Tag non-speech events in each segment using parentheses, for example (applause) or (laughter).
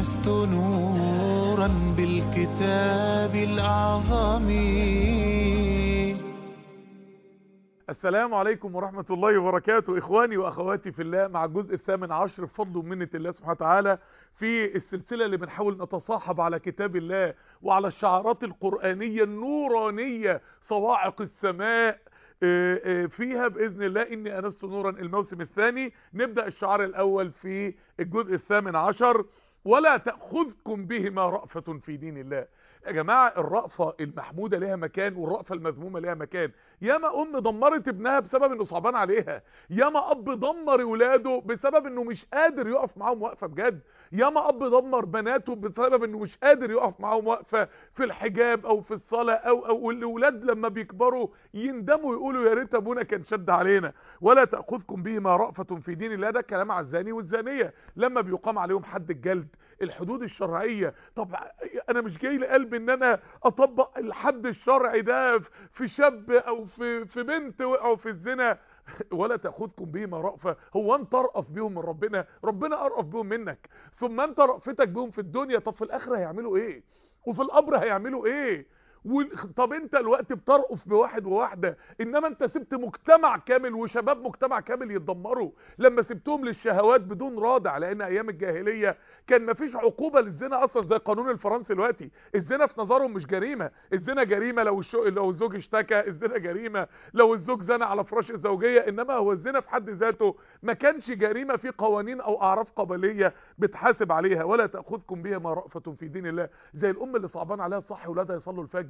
آنست نورا بالكتاب الأعظم. السلام عليكم ورحمة الله وبركاته. إخواني وأخواتي في الله مع الجزء الثامن عشر بفضل ومنة الله سبحانه وتعالى في السلسلة اللي بنحاول نتصاحب على كتاب الله وعلى الشعارات القرآنية النورانية صواعق السماء فيها بإذن الله إني أنست نورا الموسم الثاني. نبدأ الشعار الأول في الجزء الثامن عشر. ولا تأخذكم بهما رأفة في دين الله. يا جماعة الرأفة المحمودة لها مكان والرأفة المذمومة لها مكان. ياما أم دمرت ابنها بسبب إنه صعبان عليها. ياما أب دمر ولاده بسبب إنه مش قادر يقف معاهم وقفة بجد. ياما أب دمر بناته بسبب إنه مش قادر يقف معاهم وقفة في الحجاب أو في الصلاة أو أو الاولاد لما بيكبروا يندموا يقولوا يا ريت أبونا كان شد علينا. ولا تأخذكم بهما رأفة في دين الله ده كلام على الزاني والزانية. لما بيقام عليهم حد الجلد الحدود الشرعية. طب أنا مش جاي لقلبي إن أنا أطبق الحد الشرعي ده في شاب أو في في بنت وقعوا في الزنا؟ ولا تأخذكم بهما رأفة. هو أنت ارأف بيهم من ربنا. ربنا أرأف بيهم منك. ثم أنت رأفتك بيهم في الدنيا. طب في الآخرة هيعملوا إيه؟ وفي القبر هيعملوا إيه؟ و... طب انت الوقت بترقف بواحد وواحدة انما انت سبت مجتمع كامل وشباب مجتمع كامل يتدمروا. لما سبتهم للشهوات بدون رادع لأن أيام الجاهلية كان مفيش عقوبة للزنا أصلا زي القانون الفرنسي دلوقتي. الزنا في نظرهم مش جريمة. الزنا جريمة لو الشو... لو الزوج اشتكى الزنا جريمة لو الزوج زنى على فراش الزوجية. إنما هو الزنا في حد ذاته ما كانش جريمة في قوانين أو أعراف قبلية بتحاسب عليها. ولا تأخذكم بها ما رأفة في دين الله. زي الأم اللي صعبان عليها صح ولادها يصلوا الفجر.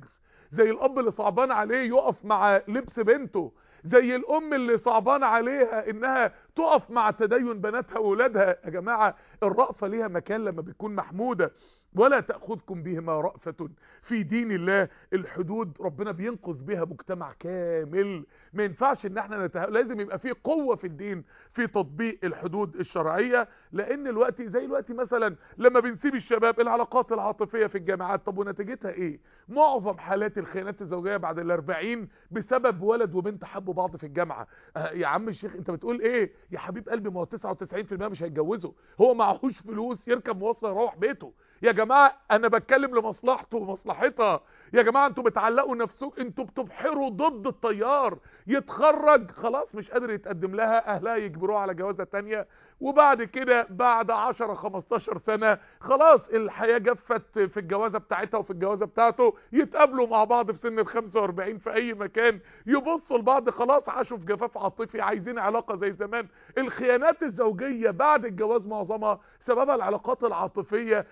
زي الأب اللي صعبان عليه يقف مع لبس بنته زي الأم اللي صعبان عليها إنها تقف مع تدين بناتها واولادها يا جماعة الرأفة ليها مكان لما بتكون محمودة. ولا تأخذكم بهما رأفة في دين الله. الحدود ربنا بينقذ بها مجتمع كامل. ما ينفعش إن إحنا نته... لازم يبقى في قوة في الدين في تطبيق الحدود الشرعية. لأن الوقت زي الوقت مثلا لما بنسيب الشباب العلاقات العاطفية في الجامعات. طب ونتيجتها إيه؟ معظم حالات الخيانات الزوجية بعد الأربعين بسبب ولد وبنت حبوا بعض في الجامعة. آه يا عم الشيخ أنت بتقول إيه؟ يا حبيب قلبي ما هو 99% مش هيتجوزوا. هو معهوش فلوس يركب مواصلة يروح بيته. يا جماعة أنا بتكلم لمصلحته ومصلحتها. يا جماعة أنتوا بتعلقوا نفسكم أنتوا بتبحروا ضد التيار. يتخرج خلاص مش قادر يتقدم لها أهلها يجبروه على جوازة تانية. وبعد كده بعد 10 15 سنة خلاص الحياة جفت في الجوازة بتاعتها وفي الجوازة بتاعته. يتقابلوا مع بعض في سن ال 45 في أي مكان. يبصوا لبعض خلاص عاشوا في جفاف عاطفي عايزين علاقة زي زمان. الخيانات الزوجية بعد الجواز معظمها سببها العلاقات العاطفية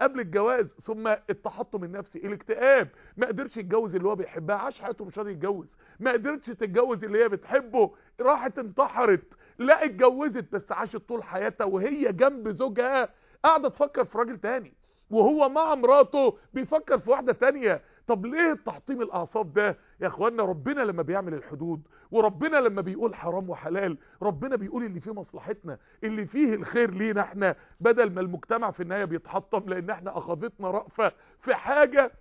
قبل الجواز ثم التحطم النفسي الاكتئاب. ما قدرش يتجوز اللي هو بيحبها عاش حياته مش راضي يتجوز. ما قدرتش تتجوز اللي هي بتحبه راحت انتحرت لا اتجوزت بس عاشت طول حياتها وهي جنب زوجها. قاعدة تفكر في راجل تاني وهو مع مراته بيفكر في واحدة تانية. طب ليه التحطيم الأعصاب ده؟ يا اخوانا ربنا لما بيعمل الحدود وربنا لما بيقول حرام وحلال ربنا بيقول اللي فيه مصلحتنا اللي فيه الخير لينا إحنا بدل ما المجتمع في النهاية بيتحطم لأن إحنا أخذتنا رأفة في حاجة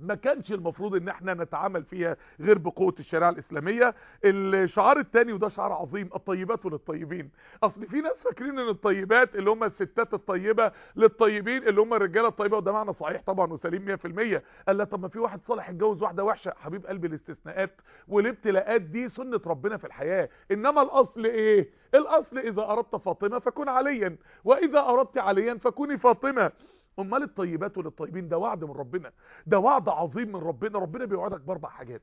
ما كانش المفروض إن إحنا نتعامل فيها غير بقوة الشريعة الإسلامية. الشعار التاني وده شعار عظيم الطيبات للطيبين. أصل في ناس فاكرين إن الطيبات اللي هم الستات الطيبة للطيبين اللي هم الرجالة الطيبة وده معنى صحيح طبعا وسليم 100% قال لا طب ما في واحد صالح اتجوز واحدة وحشة. حبيب قلبي الاستثناءات والابتلاءات دي سنة ربنا في الحياة. إنما الأصل إيه؟ الأصل إذا أردت فاطمة فكن عليا وإذا أردت عليا فكوني فاطمة. امال الطيبات للطيبين ده وعد من ربنا. ده وعد عظيم من ربنا. ربنا بيوعدك بأربع حاجات.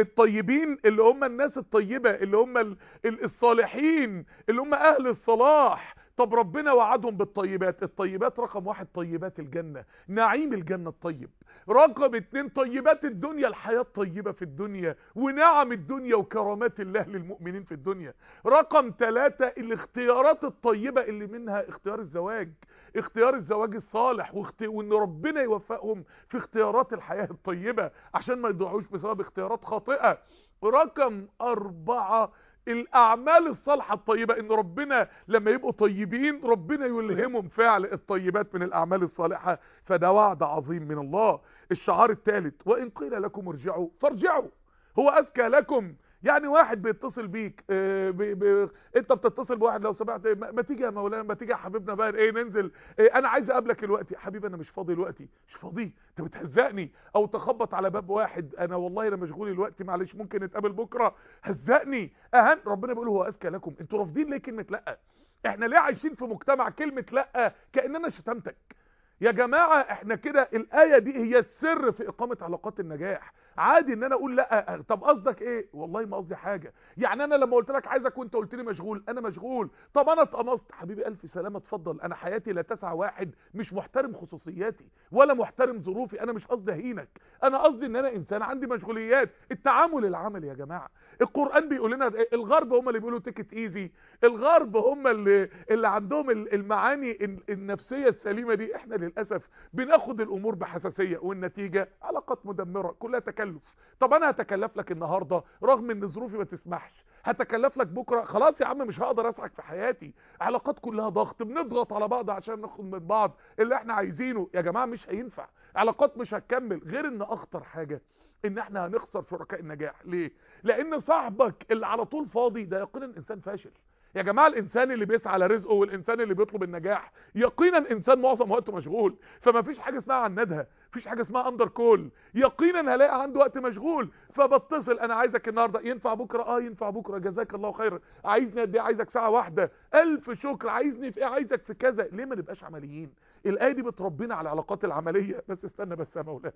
الطيبين اللي هم الناس الطيبة اللي هم الصالحين اللي هم أهل الصلاح طب ربنا وعدهم بالطيبات الطيبات رقم واحد طيبات الجنة نعيم الجنة الطيب رقم اتنين طيبات الدنيا الحياة الطيبة في الدنيا ونعم الدنيا وكرامات الله للمؤمنين في الدنيا رقم ثلاثة الاختيارات الطيبة اللي منها اختيار الزواج اختيار الزواج الصالح. وإن ربنا يوفقهم في اختيارات الحياة الطيبة عشان ما يضيعوش بسبب اختيارات خاطئة رقم أربعة الأعمال الصالحة الطيبة إن ربنا لما يبقوا طيبين ربنا يلهمهم فعل الطيبات من الأعمال الصالحة. فده وعد عظيم من الله. الشعار الثالث وإن قيل لكم ارجعوا فارجعوا. هو أذكى لكم يعني واحد بيتصل بيك آه بي بي انت بتتصل بواحد لو سمعت ما, تيجي يا مولانا ما تيجي يا حبيبنا بقى إيه ننزل إيه أنا عايز اقابلك دلوقتي حبيبي أنا مش فاضي دلوقتي مش فاضي انت بتهزقني أو تخبط على باب واحد أنا والله أنا مشغول دلوقتي معلش ممكن نتقابل بكرة هزقني اهن ربنا بيقول هو اذكى لكم أنتوا رافضين ليه كلمة لا؟ إحنا ليه عايشين في مجتمع كلمة لا؟ كأننا شتمتك. يا جماعة إحنا كده الآية دي هي السر في إقامة علاقات النجاح. عادي إن أنا أقول لأ. طب قصدك إيه؟ والله ما قصدي حاجة. يعني أنا لما قلت لك عايزك وأنت قلت لي مشغول أنا مشغول. طب أنا اتقمصت. حبيبي ألف سلامة اتفضل. أنا حياتي لا تسع واحد مش محترم خصوصياتي ولا محترم ظروفي. أنا مش قصدي أهينك. أنا قصدي إن أنا إنسان عندي مشغوليات. التعامل العملي يا جماعة. القرآن بيقول لنا الغرب هم اللي بيقولوا تيكت ايزي الغرب هم اللي اللي عندهم المعاني النفسية السليمة دي. إحنا للأسف بناخد الأمور بحساسية والنتيجة علاقات مدمرة كلها تكلف. طب أنا هتكلف لك النهاردة رغم إن ظروفي ما تسمحش. هتكلف لك بكرة؟ خلاص يا عم مش هقدر اسعك في حياتي. علاقات كلها ضغط بنضغط على بعض عشان ناخد من بعض اللي إحنا عايزينه. يا جماعة مش هينفع. علاقات مش هتكمل غير إن أخطر حاجة إن إحنا هنخسر شركاء النجاح. ليه؟ لأن صاحبك اللي على طول فاضي ده يقينا إنسان فاشل. يا جماعة الإنسان اللي بيسعى على رزقه والإنسان اللي بيطلب النجاح يقينا إنسان معظم وقته مشغول. فما فيش حاجة اسمها عندها مفيش حاجة اسمها اندر كول يقينا هلاقي عنده وقت مشغول. فبتصل أنا عايزك النهارده. ينفع بكرة؟ آه ينفع بكرة. جزاك الله خيرا. عايزني قد إيه؟ عايزك ساعة واحدة. ألف شكر. عايزني في إيه؟ عايزك في كذا. ليه ما نبقاش عمليين؟ الآية دي بتربينا على العلاقات العملية. بس استنى بس يا مولانا.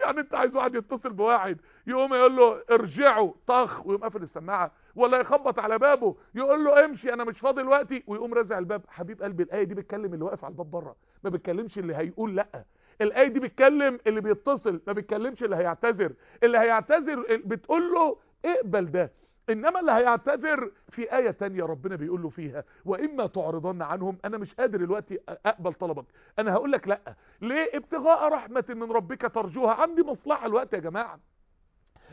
يعني انت عايز واحد يتصل بواحد يقوم يقول له ارجعوا طخ ويقوم قافل السماعة ولا يخبط على بابه يقول له امشي أنا مش فاضي دلوقتي ويقوم رازع الباب. حبيب قلبي الآية دي بتكلم اللي واقف على الباب بره. ما بتكلمش اللي هيقول لأ. الآية دي بتكلم اللي بيتصل ما بتكلمش اللي هيعتذر. اللي هيعتذر بتقول له اقبل ده. إنما اللي هيعتذر في آية تانية ربنا بيقول له فيها وإما تعرضن عنهم أنا مش قادر دلوقتي أقبل طلبك. أنا هقول لك لأ. ليه؟ ابتغاء رحمة من ربك ترجوها. عندي مصلحة الوقت يا جماعة.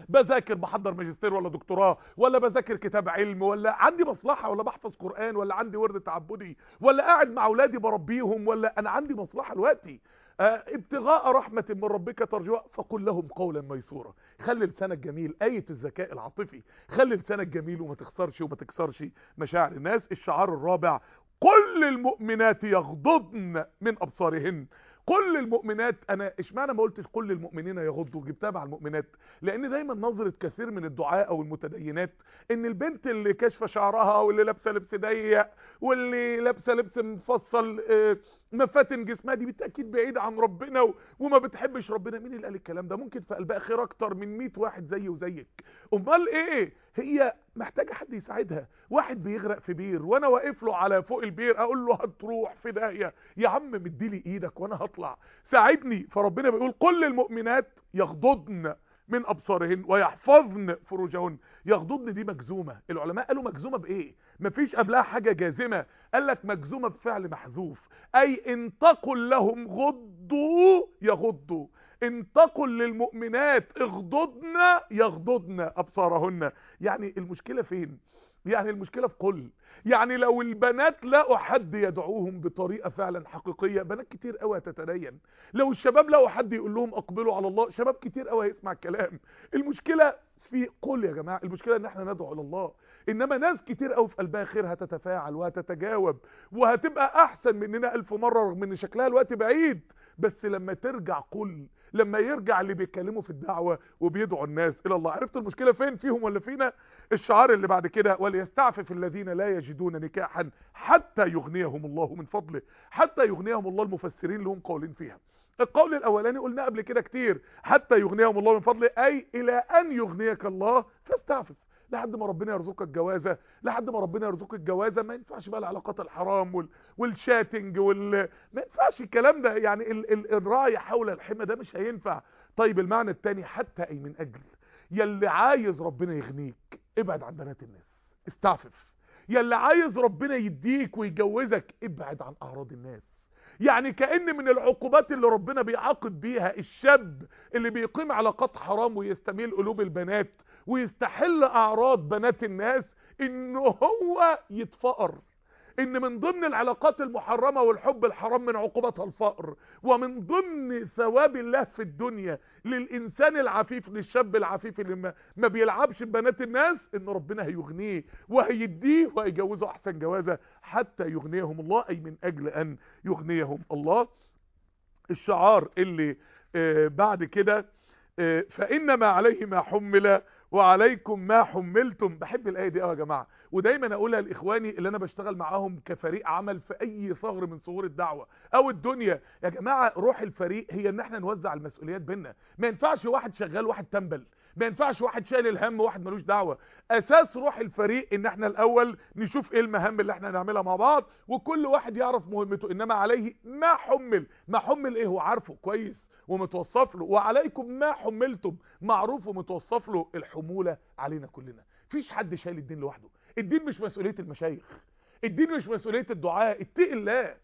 بذاكر بحضر ماجستير ولا دكتوراه ولا بذاكر كتاب علم ولا عندي مصلحة ولا بحفظ قرآن ولا عندي ورد تعبدي ولا قاعد مع أولادي بربيهم ولا أنا عندي مصلحة دلوقتي. آه ابتغاء رحمة من ربك ترجوها فقل لهم قولا ميسورا. خلي لسانك جميل آية الذكاء العاطفي. خلي لسانك جميل وما تخسرش وما تكسرش مشاعر الناس. الشعار الرابع كل المؤمنات يغضضن من أبصارهن. كل المؤمنات أنا اشمعنى ما قلتش كل المؤمنين يغضوا؟ جبتها مع المؤمنات. لأن دايما نظرة كثير من الدعاء أو المتدينات إن البنت اللي كاشفة شعرها واللي لابسة لبس ضيق واللي لابسة لبس مفصل مفاتن جسمها دي بالتأكيد بعيده عن ربنا وما بتحبش ربنا. مين اللي قال الكلام ده؟ ممكن في قلبها خير أكتر من 100 واحد زي وزيك. أمال إيه؟ هي محتاجة حد يساعدها. واحد بيغرق في بير وأنا واقف له على فوق البير أقول له هتروح في داهية. يا عم مديلي إيدك وأنا هطلع. ساعدني. فربنا بيقول كل المؤمنات يغضضن من أبصارهن ويحفظن فروجهن. يغضضن دي مجزومة. العلماء قالوا مجزومة بإيه؟ مفيش قبلها حاجة جازمة. قال لك مجزومة بفعل محذوف. أي إن تقل لهم غضوا يغضوا. إن تقل للمؤمنات اغضضن يغضضن أبصارهن. يعني المشكلة فين؟ يعني المشكلة في قل. يعني لو البنات لقوا حد يدعوهم بطريقة فعلا حقيقية بنات كتير قوي هتتدين لو الشباب لقوا حد يقول لهم أقبلوا على الله شباب كتير قوي هيسمع الكلام. المشكلة في قل يا جماعة المشكلة إن إحنا ندعو إلى الله. إنما ناس كتير قوي في قلبها خير هتتفاعل وهتتجاوب وهتبقى أحسن مننا ألف مرة رغم إن شكلها الوقت بعيد. بس لما ترجع قل لما يرجع اللي بيتكلموا في الدعوة وبيدعوا الناس إلى الله. عرفت المشكلة فين؟ فيهم ولا فينا؟ الشعار اللي بعد كده وليستعفف الذين لا يجدون نكاحا حتى يغنيهم الله من فضله حتى يغنيهم الله. المفسرين لهم قولين فيها. القول الأولاني قلنا قبل كده كتير حتى يغنيهم الله من فضله أي إلى أن يغنيك الله فاستعفف. لحد ما ربنا يرزقك جوازة لحد ما ربنا يرزقك جوازة. ما ينفعش بقى العلاقات الحرام وال... والشاتنج وال ما ينفعش الكلام ده. يعني ال... ال... الراعي حول الحمى ده مش هينفع. طيب المعنى الثاني حتى أي من أجل يلي عايز ربنا يغنيك ابعد عن بنات الناس استعفف. يلي عايز ربنا يديك ويجوزك ابعد عن أعراض الناس. يعني كأن من العقوبات اللي ربنا بيعاقب بيها الشاب اللي بيقيم علاقات حرام ويستميل قلوب البنات ويستحل أعراض بنات الناس انه هو يتفقر. إن من ضمن العلاقات المحرمة والحب الحرام من عقوبتها الفقر ومن ضمن ثواب الله في الدنيا للإنسان العفيف للشاب العفيف اللي ما, ما بيلعبش ببنات الناس إن ربنا هيغنيه وهيديه وهيجوزه أحسن جوازة حتى يغنيهم الله أي من أجل أن يغنيهم الله. الشعار اللي آه بعد كده آه فإنما عليه ما حمل وعليكم ما حملتم. بحب الآية دي قوي يا جماعة. ودايما اقولها لإخواني اللي أنا بشتغل معاهم كفريق عمل في أي ثغر من ثغور الدعوة أو الدنيا. يا جماعة روح الفريق هي إن إحنا نوزع المسؤوليات بينا ما ينفعش واحد شغال واحد تنبل ما ينفعش واحد شايل الهم واحد ملوش دعوة. أساس روح الفريق إن إحنا الأول نشوف إيه المهام اللي إحنا هنعملها مع بعض وكل واحد يعرف مهمته. إنما عليه ما حمل. ما حمل إيه؟ هو عارفه كويس. ومتوصف له وعليكم ما حملتم. معروف ومتوصف له الحمولة علينا كلنا. فيش حد شايل الدين لوحده. الدين مش مسؤولية المشايخ. الدين مش مسؤولية الدعاء. اتقي الله.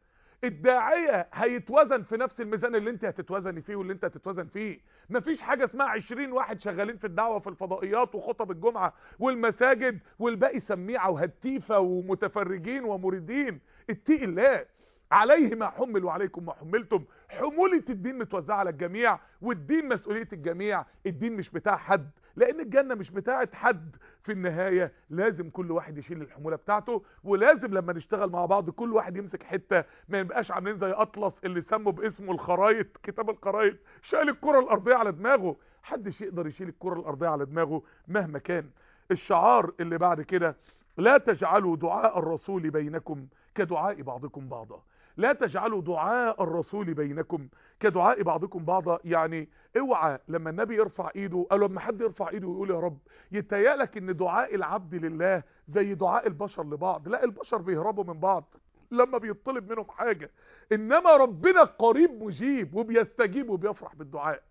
الداعية هيتوزن في نفس الميزان اللي انت هتتوزني فيه واللي انت هتتوزن فيه. مفيش حاجة اسمها 20 واحد شغالين في الدعوة في الفضائيات وخطب الجمعة والمساجد والباقي سميعة وهتيفة ومتفرجين ومريدين. اتقي الله. عليه ما حمل وعليكم ما حملتم. حمولة الدين متوزعة على الجميع والدين مسؤولية الجميع. الدين مش بتاع حد لأن الجنة مش بتاعت حد. في النهاية لازم كل واحد يشيل الحمولة بتاعته ولازم لما نشتغل مع بعض كل واحد يمسك حتة ما يبقاش عاملين زي أطلس اللي سموا باسمه الخرايط كتاب الخرايط. شال الكرة الأرضية على دماغه. حدش يقدر يشيل الكرة الأرضية على دماغه مهما كان. الشعار اللي بعد كده لا تجعلوا دعاء الرسول بينكم كدعاء بعضكم بعضا. لا تجعلوا دعاء الرسول بينكم. كدعاء بعضكم بعضا يعني اوعى لما النبي يرفع ايده أو لما حد يرفع ايده ويقول يا رب يتهيألك إن دعاء العبد لله زي دعاء البشر لبعض. لا البشر بيهربوا من بعض لما بيطلب منهم حاجة. إنما ربنا قريب مجيب وبيستجيب وبيفرح بالدعاء.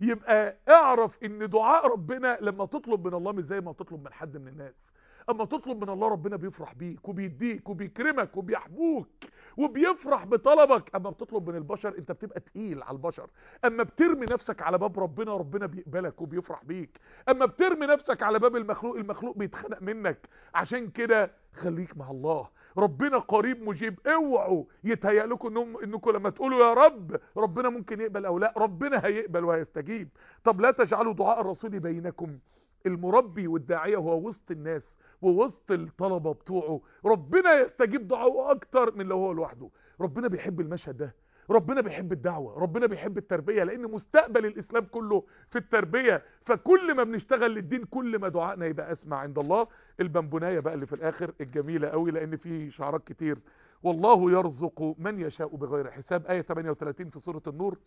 يبقى اعرف إن دعاء ربنا لما تطلب من الله مش زي ما تطلب من حد من الناس. أما تطلب من الله ربنا بيفرح بيك وبيديك وبيكرمك وبيحبوك. وبيفرح بطلبك. أما بتطلب من البشر أنت بتبقى تقيل على البشر. أما بترمي نفسك على باب ربنا ربنا بيقبلك وبيفرح بيك. أما بترمي نفسك على باب المخلوق المخلوق بيتخنق منك. عشان كده خليك مع الله. ربنا قريب مجيب. اوعوا يتهيأ لكم إنكم لما تقولوا يا رب ربنا ممكن يقبل أو لا ربنا هيقبل وهيستجيب. طب لا تجعلوا دعاء الرسول بينكم. المربي والداعية هو وسط الناس. ووسط الطلبة بتوعه. ربنا يستجيب دعوه أكتر من لو هو لوحده. ربنا بيحب المشهد ده. ربنا بيحب الدعوة. ربنا بيحب التربية لأن مستقبل الإسلام كله في التربية. فكل ما بنشتغل للدين كل ما دعائنا يبقى أسمع عند الله. البنبناية بقى اللي في الآخر الجميلة قوي لأن في شعارات كتير. والله يرزق من يشاء بغير حساب. آية 38 في سورة النور.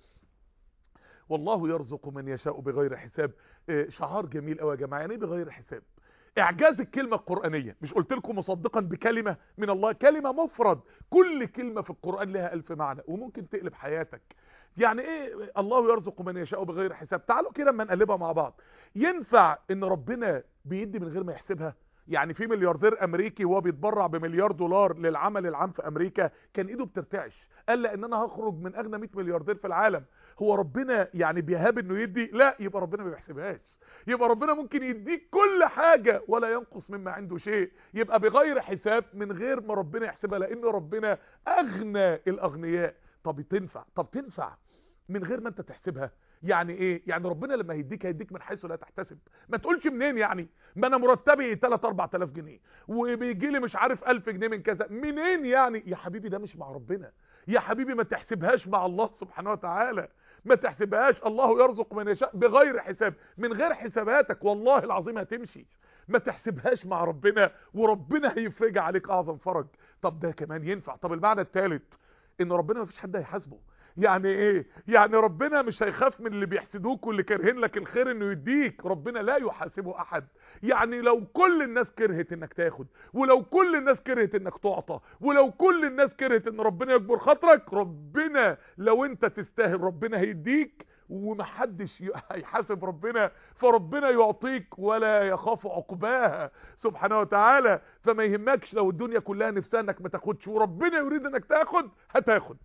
والله يرزق من يشاء بغير حساب. شعار جميل قوي يا جماعة. يعني بغير حساب؟ إعجاز الكلمة القرآنية. مش قلت لكم مصدقا بكلمة من الله؟ كلمة مفرد. كل كلمة في القرآن لها ألف معنى وممكن تقلب حياتك. يعني إيه؟ الله يرزق من يشاء بغير حساب. تعالوا كده أما نقلبها مع بعض. ينفع إن ربنا بيدي من غير ما يحسبها؟ يعني في ملياردير أمريكي وهو بيتبرع بمليار دولار للعمل العام في أمريكا كان إيده بترتعش. قال لأن أنا هخرج من أغنى 100 ملياردير في العالم. هو ربنا يعني بيهاب إنه يدي؟ لا يبقى ربنا ما بيحسبهاش. يبقى ربنا ممكن يديك كل حاجة ولا ينقص مما عنده شيء. يبقى بغير حساب من غير ما ربنا يحسبها لأن ربنا أغنى الأغنياء. طب تنفع؟ طب تنفع من غير ما أنت تحسبها. يعني إيه؟ يعني ربنا لما هيديك هيديك من حيث لا تحتسب. ما تقولش منين يعني؟ ما أنا مرتبي 3 4000 جنيه وبيجي لي مش عارف 1000 جنيه من كذا. منين يعني؟ يا حبيبي ده مش مع ربنا. يا حبيبي ما تحسبهاش مع الله سبحانه وتعالى. ما تحسبهاش الله يرزق من يشاء بغير حساب. من غير حساباتك والله العظيم هتمشي. ما تحسبهاش مع ربنا وربنا هيفرج عليك أعظم فرج. طب ده كمان ينفع. طب المعنى الثالث إن ربنا ما فيش حد هيحاسبه. يعني إيه؟ يعني ربنا مش هيخاف من اللي بيحسدوك واللي كارهين لك الخير إنه يديك. ربنا لا يحاسبه أحد. يعني لو كل الناس كرهت إنك تاخد ولو كل الناس كرهت إنك تعطى ولو كل الناس كرهت إن ربنا يكبر خاطرك ربنا لو أنت تستاهل ربنا هيديك ومحدش (laughs) هيحاسب ربنا فربنا يعطيك ولا يخاف عقباها. سبحانه وتعالى فما يهمكش لو الدنيا كلها نفسها إنك ما تاخدش وربنا يريد إنك تاخد هتاخد.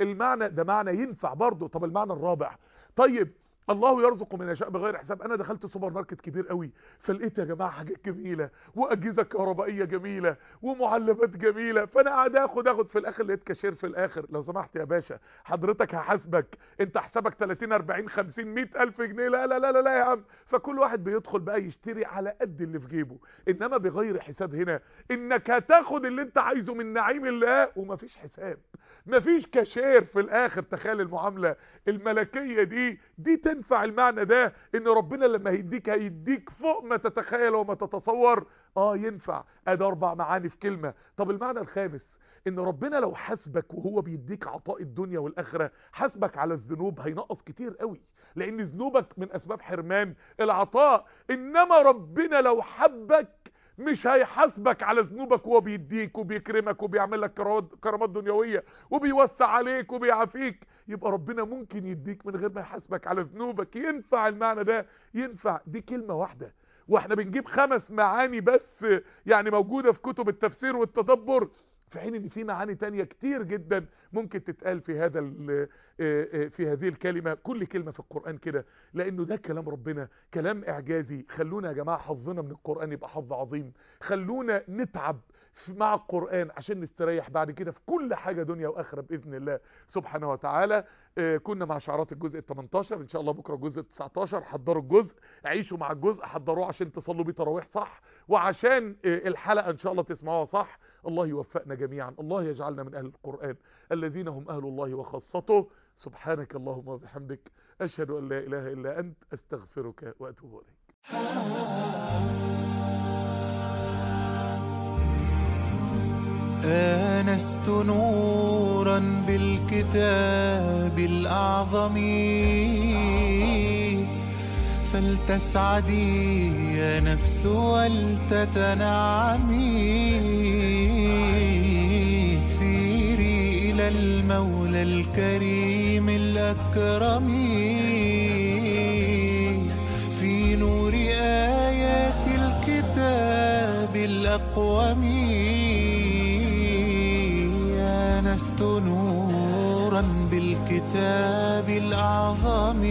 المعنى ده معنى ينفع برضه. طب المعنى الرابع طيب الله يرزق من يشاء بغير حساب. أنا دخلت سوبر ماركت كبير قوي فلقيت يا جماعة حاجات جميلة وأجهزة كهربائية جميلة ومعلبات جميلة فأنا قاعد آخد آخد. في الآخر لقيت كاشير في الآخر. لو سمحت يا باشا حضرتك هحاسبك. أنت حسابك 30 40 50 100 ألف جنيه. لا لا لا لا, لا يا عم. فكل واحد بيدخل بقى يشتري على قد اللي في جيبه. إنما بغير حساب هنا إنك هتاخد اللي أنت عايزه من نعيم الله ومفيش حساب. مفيش كاشير في الآخر تخيل المعاملة الملكية دي. دي تنفع المعنى ده إن ربنا لما هيديك هيديك فوق ما تتخيل وما تتصور. آه ينفع. ادي أربع معاني في كلمة. طب المعنى الخامس إن ربنا لو حاسبك وهو بيديك عطاء الدنيا والآخرة حاسبك على الذنوب هينقص كتير قوي. لأن ذنوبك من أسباب حرمان العطاء. إنما ربنا لو حبك مش هيحاسبك على ذنوبك وهو بيديك وبيكرمك وبيعمل لك كرامات- دنيوية وبيوسع عليك وبيعافيك. يبقى ربنا ممكن يديك من غير ما يحاسبك على ذنوبك. ينفع المعنى ده؟ ينفع. دي كلمة واحدة. وإحنا بنجيب خمس معاني بس يعني موجودة في كتب التفسير والتدبر. في حين إن في معاني تانية كتير جدا ممكن تتقال في هذا آه، آه، في هذه الكلمة. كل كلمة في القرآن كده لأنه ده كلام ربنا كلام إعجازي. خلونا يا جماعة حظنا من القرآن يبقى حظ عظيم. خلونا نتعب مع القرآن عشان نستريح بعد كده في كل حاجة دنيا وآخرة بإذن الله سبحانه وتعالى. آه، كنا مع شعارات الجزء ال 18 إن شاء الله بكرة الجزء ال 19 حضروا الجزء عيشوا مع الجزء حضروه عشان تصلوا بيه تراويح صح. وعشان الحلقة إن شاء الله تسمعوها صح. الله يوفقنا جميعا. الله يجعلنا من أهل القرآن الذين هم أهل الله وخاصته. سبحانك اللهم وبحمدك. أشهد أن لا إله إلا أنت. أستغفرك وأتوب إليك. آنست نورا بالكتاب الأعظم. فلتسعدي يا نفس ولتتنعمي. المولى الكريم الأكرم في نور آيات الكتاب الأقوم. آنست نورا بالكتاب الأعظم